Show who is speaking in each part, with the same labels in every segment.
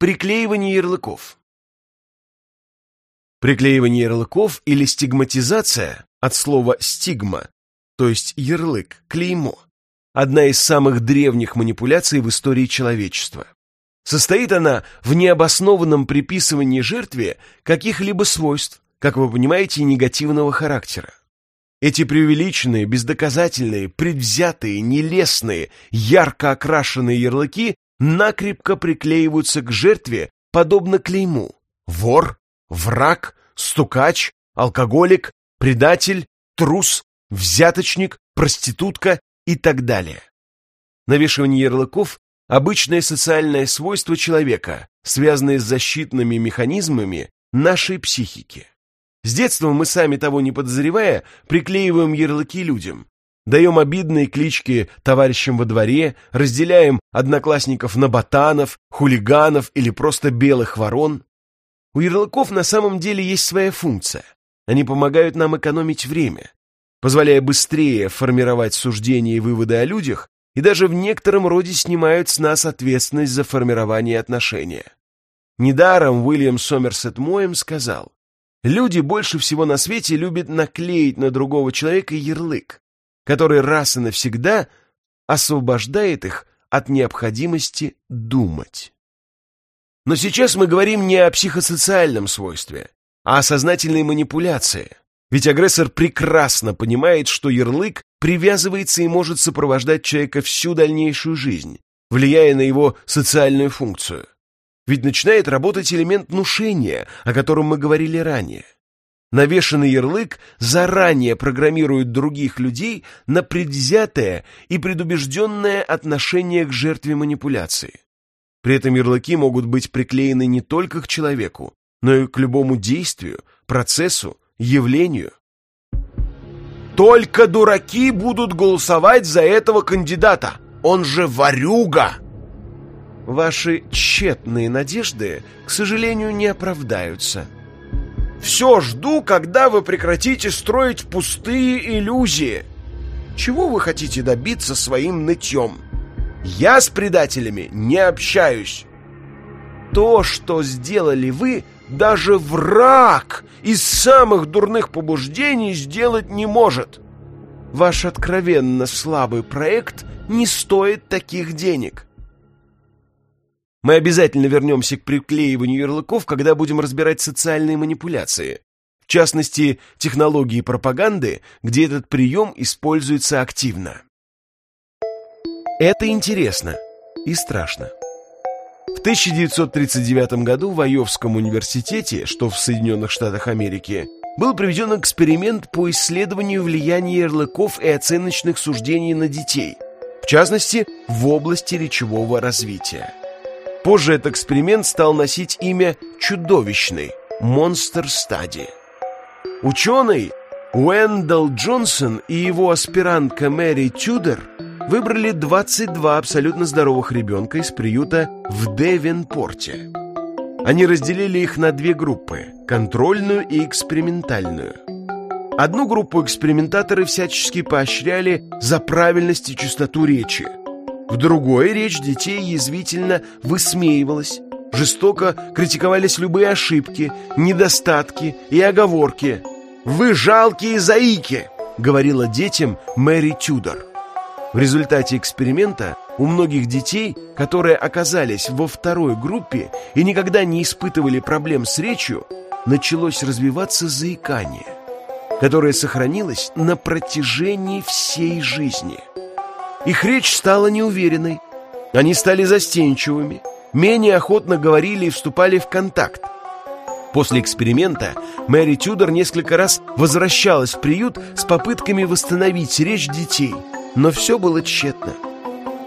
Speaker 1: Приклеивание ярлыков. Приклеивание ярлыков или стигматизация от слова «стигма», то есть ярлык, клеймо, одна из самых древних манипуляций в истории человечества. Состоит она в необоснованном приписывании жертве каких-либо свойств, как вы понимаете, негативного характера. Эти преувеличенные, бездоказательные, предвзятые, нелестные, ярко окрашенные ярлыки накрепко приклеиваются к жертве, подобно клейму. Вор, враг, стукач, алкоголик, предатель, трус, взяточник, проститутка и так далее. Навешивание ярлыков – обычное социальное свойство человека, связанное с защитными механизмами нашей психики. С детства мы сами того не подозревая приклеиваем ярлыки людям, даем обидные клички товарищам во дворе, разделяем одноклассников на ботанов, хулиганов или просто белых ворон. У ярлыков на самом деле есть своя функция. Они помогают нам экономить время, позволяя быстрее формировать суждения и выводы о людях и даже в некотором роде снимают с нас ответственность за формирование отношения. Недаром Уильям Сомерсет Моем сказал, Люди больше всего на свете любят наклеить на другого человека ярлык, который раз и навсегда освобождает их от необходимости думать. Но сейчас мы говорим не о психосоциальном свойстве, а о сознательной манипуляции. Ведь агрессор прекрасно понимает, что ярлык привязывается и может сопровождать человека всю дальнейшую жизнь, влияя на его социальную функцию. Ведь начинает работать элемент внушения, о котором мы говорили ранее. Навешанный ярлык заранее программирует других людей на предвзятое и предубежденное отношение к жертве манипуляции. При этом ярлыки могут быть приклеены не только к человеку, но и к любому действию, процессу, явлению. Только дураки будут голосовать за этого кандидата. Он же ворюга! Ваши тщетные надежды, к сожалению, не оправдаются. Все жду, когда вы прекратите строить пустые иллюзии. Чего вы хотите добиться своим нытьем? Я с предателями не общаюсь. То, что сделали вы, даже враг из самых дурных побуждений сделать не может. Ваш откровенно слабый проект не стоит таких денег. Мы обязательно вернемся к приклеиванию ярлыков, когда будем разбирать социальные манипуляции. В частности, технологии пропаганды, где этот прием используется активно. Это интересно и страшно. В 1939 году в Айовском университете, что в Соединенных Штатах Америки, был проведен эксперимент по исследованию влияния ярлыков и оценочных суждений на детей, в частности, в области речевого развития. Позже этот эксперимент стал носить имя «чудовищный» – «Monster Study». Ученый Уэндалл Джонсон и его аспирантка Мэри Тюдер выбрали 22 абсолютно здоровых ребенка из приюта в Девенпорте. Они разделили их на две группы – контрольную и экспериментальную. Одну группу экспериментаторы всячески поощряли за правильность и чистоту речи – в другой речь детей язвительно высмеивалась. Жестоко критиковались любые ошибки, недостатки и оговорки. «Вы жалкие заики!» — говорила детям Мэри Тюдор. В результате эксперимента у многих детей, которые оказались во второй группе и никогда не испытывали проблем с речью, началось развиваться заикание, которое сохранилось на протяжении всей жизни – их речь стала неуверенной. Они стали застенчивыми, менее охотно говорили и вступали в контакт. После эксперимента Мэри Тюдор несколько раз возвращалась в приют с попытками восстановить речь детей, но все было тщетно.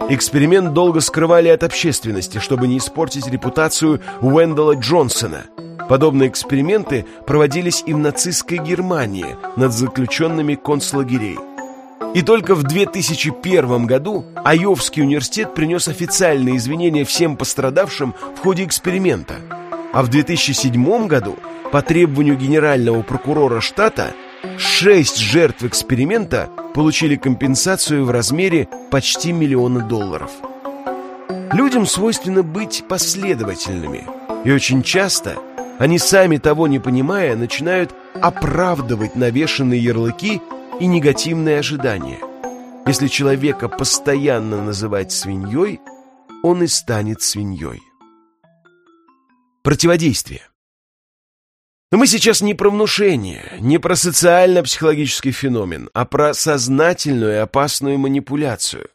Speaker 1: Эксперимент долго скрывали от общественности, чтобы не испортить репутацию Уэндала Джонсона. Подобные эксперименты проводились и в нацистской Германии над заключенными концлагерей. И только в 2001 году Айовский университет принес официальные извинения всем пострадавшим в ходе эксперимента. А в 2007 году, по требованию генерального прокурора штата, шесть жертв эксперимента получили компенсацию в размере почти миллиона долларов. Людям свойственно быть последовательными, и очень часто они сами того не понимая начинают оправдывать навешанные ярлыки и негативные ожидания. Если человека постоянно называть свиньей, он и станет свиньей. Противодействие. Но мы сейчас не про внушение, не про социально-психологический феномен, а про сознательную и опасную манипуляцию.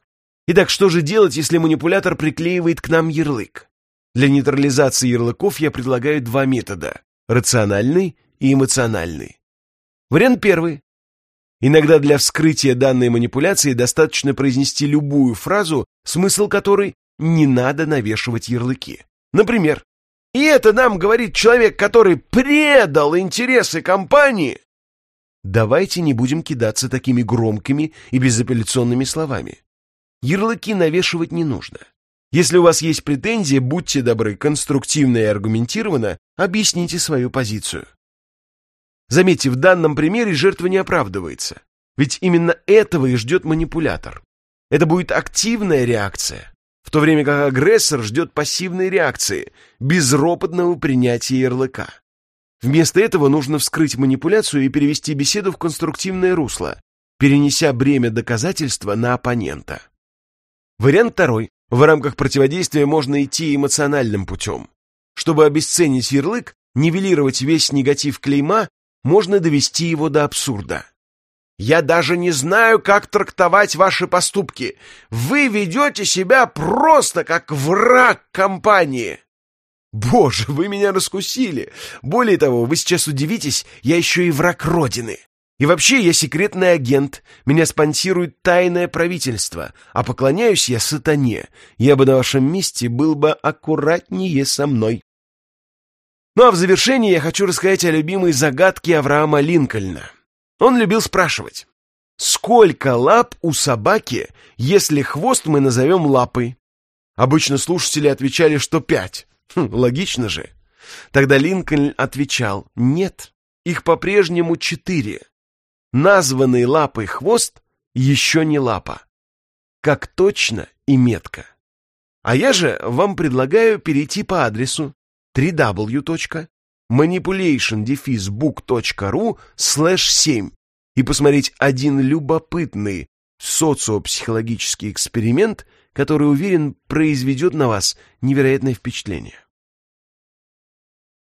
Speaker 1: Итак, что же делать, если манипулятор приклеивает к нам ярлык? Для нейтрализации ярлыков я предлагаю два метода – рациональный и эмоциональный. Вариант первый. Иногда для вскрытия данной манипуляции достаточно произнести любую фразу, смысл которой не надо навешивать ярлыки. Например, «И это нам говорит человек, который предал интересы компании!» Давайте не будем кидаться такими громкими и безапелляционными словами. Ярлыки навешивать не нужно. Если у вас есть претензии, будьте добры, конструктивно и аргументированно объясните свою позицию. Заметьте, в данном примере жертва не оправдывается. Ведь именно этого и ждет манипулятор. Это будет активная реакция, в то время как агрессор ждет пассивной реакции, безропотного принятия ярлыка. Вместо этого нужно вскрыть манипуляцию и перевести беседу в конструктивное русло, перенеся бремя доказательства на оппонента. Вариант второй. В рамках противодействия можно идти эмоциональным путем. Чтобы обесценить ярлык, нивелировать весь негатив клейма, можно довести его до абсурда. «Я даже не знаю, как трактовать ваши поступки. Вы ведете себя просто как враг компании». «Боже, вы меня раскусили! Более того, вы сейчас удивитесь, я еще и враг Родины. И вообще я секретный агент, меня спонсирует тайное правительство, а поклоняюсь я сатане. Я бы на вашем месте был бы аккуратнее со мной». Ну а в завершении я хочу рассказать о любимой загадке Авраама Линкольна. Он любил спрашивать, сколько лап у собаки, если хвост мы назовем лапой? Обычно слушатели отвечали, что пять. Хм, логично же. Тогда Линкольн отвечал, нет, их по-прежнему четыре. Названный лапой хвост еще не лапа. Как точно и метко. А я же вам предлагаю перейти по адресу www.manipulation-book.ru slash 7 и посмотреть один любопытный социопсихологический эксперимент, который, уверен, произведет на вас невероятное впечатление.